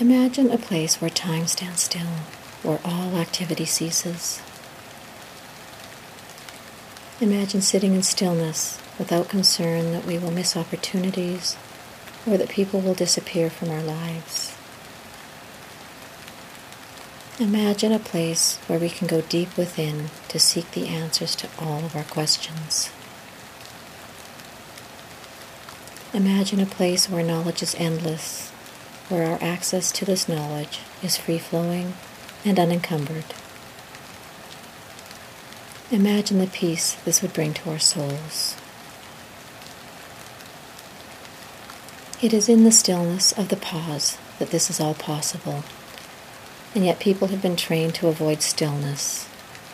Imagine a place where time stands still, where all activity ceases. Imagine sitting in stillness without concern that we will miss opportunities or that people will disappear from our lives. Imagine a place where we can go deep within to seek the answers to all of our questions. Imagine a place where knowledge is endless, where our access to this knowledge is free flowing and unencumbered. Imagine the peace this would bring to our souls. It is in the stillness of the pause that this is all possible. And yet people have been trained to avoid stillness,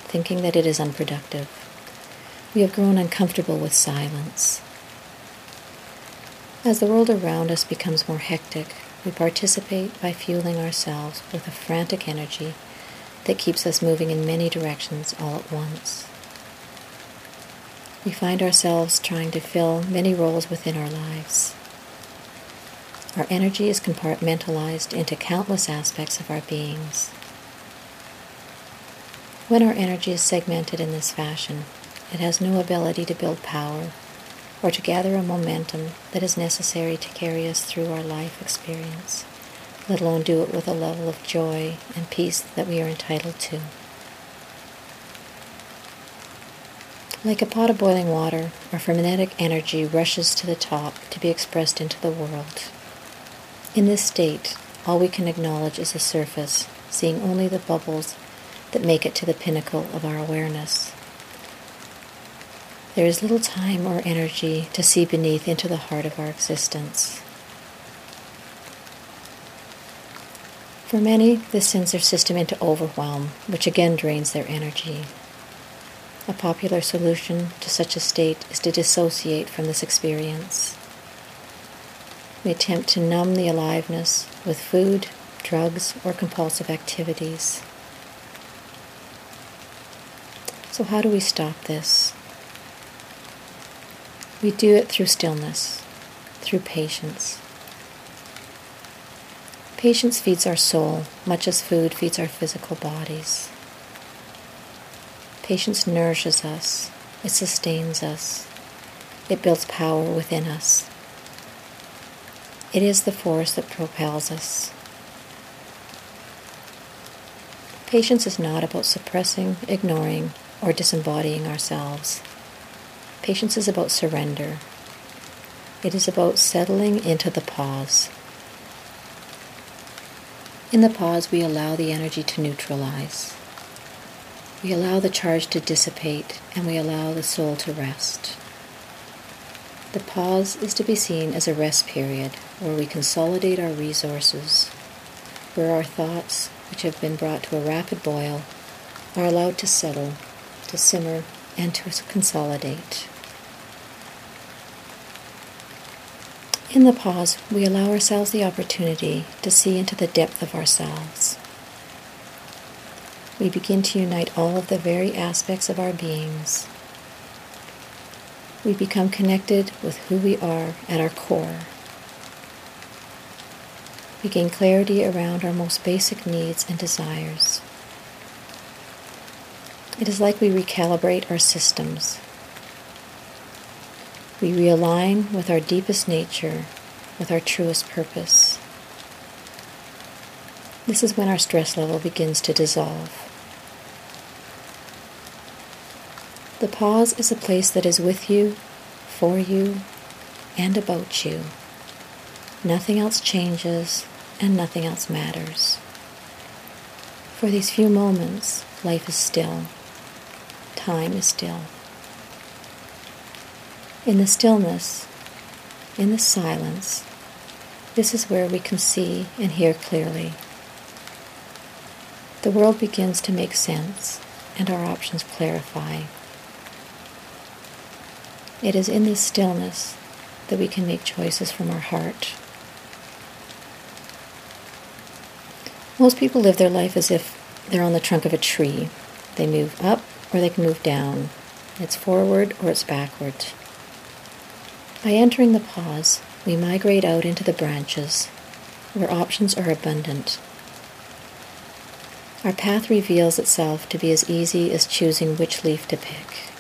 thinking that it is unproductive. We have grown uncomfortable with silence. As the world around us becomes more hectic, we participate by fueling ourselves with a frantic energy that keeps us moving in many directions all at once. We find ourselves trying to fill many roles within our lives. Our energy is compartmentalized into countless aspects of our beings. When our energy is segmented in this fashion, it has no ability to build power or to gather a momentum that is necessary to carry us through our life experience, let alone do it with a level of joy and peace that we are entitled to. Like a pot of boiling water, our frenetic energy rushes to the top to be expressed into the world. In this state, all we can acknowledge is the surface, seeing only the bubbles that make it to the pinnacle of our awareness. There is little time or energy to see beneath into the heart of our existence. For many, this sends their system into overwhelm, which again drains their energy. A popular solution to such a state is to dissociate from this experience. We attempt to numb the aliveness with food, drugs, or compulsive activities. So, how do we stop this? We do it through stillness, through patience. Patience feeds our soul, much as food feeds our physical bodies. Patience nourishes us, it sustains us, it builds power within us. It is the force that propels us. Patience is not about suppressing, ignoring, or disembodying ourselves. Patience is about surrender. It is about settling into the pause. In the pause, we allow the energy to neutralize. We allow the charge to dissipate and we allow the soul to rest. The pause is to be seen as a rest period where we consolidate our resources, where our thoughts, which have been brought to a rapid boil, are allowed to settle, to simmer, and to consolidate. In the pause, we allow ourselves the opportunity to see into the depth of ourselves. We begin to unite all of the very aspects of our beings we become connected with who we are at our core. We gain clarity around our most basic needs and desires. It is like we recalibrate our systems. We realign with our deepest nature, with our truest purpose. This is when our stress level begins to dissolve. The pause is a place that is with you, for you, and about you. Nothing else changes and nothing else matters. For these few moments, life is still. Time is still. In the stillness, in the silence, this is where we can see and hear clearly. The world begins to make sense and our options clarify. It is in this stillness that we can make choices from our heart. Most people live their life as if they're on the trunk of a tree. They move up or they can move down. It's forward or it's backward. By entering the pause, we migrate out into the branches, where options are abundant. Our path reveals itself to be as easy as choosing which leaf to pick.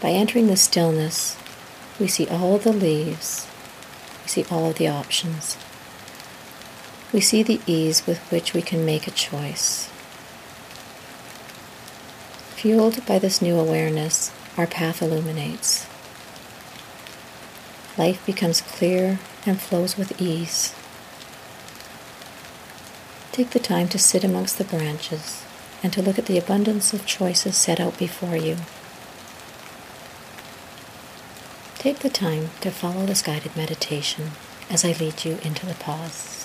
By entering the stillness, we see all of the leaves, we see all of the options. We see the ease with which we can make a choice. Fueled by this new awareness, our path illuminates. Life becomes clear and flows with ease. Take the time to sit amongst the branches and to look at the abundance of choices set out before you. Take the time to follow this guided meditation as I lead you into the pause.